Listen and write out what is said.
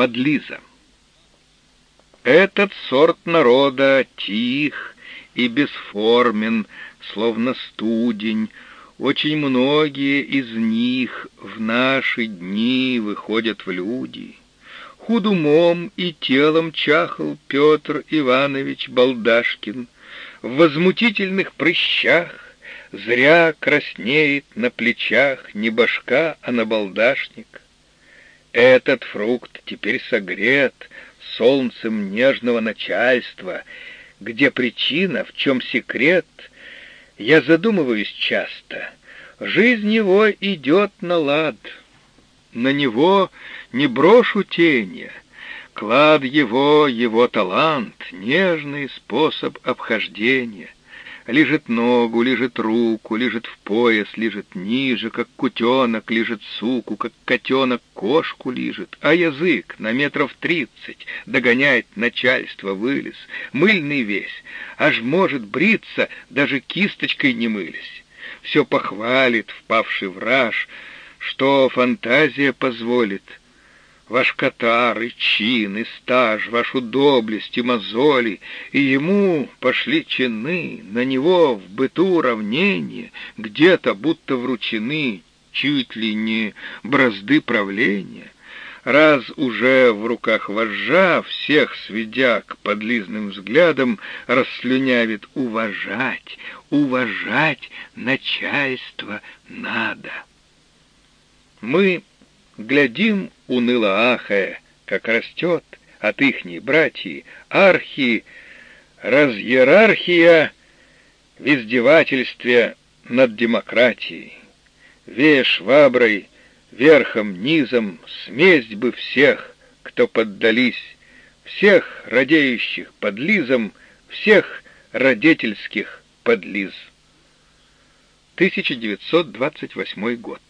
подлиза. Этот сорт народа тих и бесформен, словно студень, очень многие из них в наши дни выходят в люди. Худ умом и телом чахал Петр Иванович Балдашкин. В возмутительных прыщах зря краснеет на плечах не башка, а набалдашник. Этот фрукт теперь согрет солнцем нежного начальства, где причина, в чем секрет — я задумываюсь часто. Жизнь его идет на лад. На него не брошу тени. Клад его, его талант, нежный способ обхождения — Лежит ногу, лежит руку, лежит в пояс, лежит ниже, как кутенок лежит суку, как котенок кошку лежит, а язык на метров тридцать догоняет начальство, вылез, мыльный весь, аж может бриться, даже кисточкой не мылись. Все похвалит впавший враж, что фантазия позволит — ваш катар, и чин, и стаж, вашу доблесть и мозоли, и ему пошли чины, на него в быту уравнение, где-то будто вручены чуть ли не бразды правления. Раз уже в руках вожжа, всех сведя к подлизным взглядам, расслюнявит уважать, уважать начальство надо. Мы глядим уныло ахая, как растет от ихней братьи архи разъерархия в издевательстве над демократией. Вея шваброй, верхом, низом, смесь бы всех, кто поддались, всех радеющих подлизом, всех родительских подлиз. 1928 год.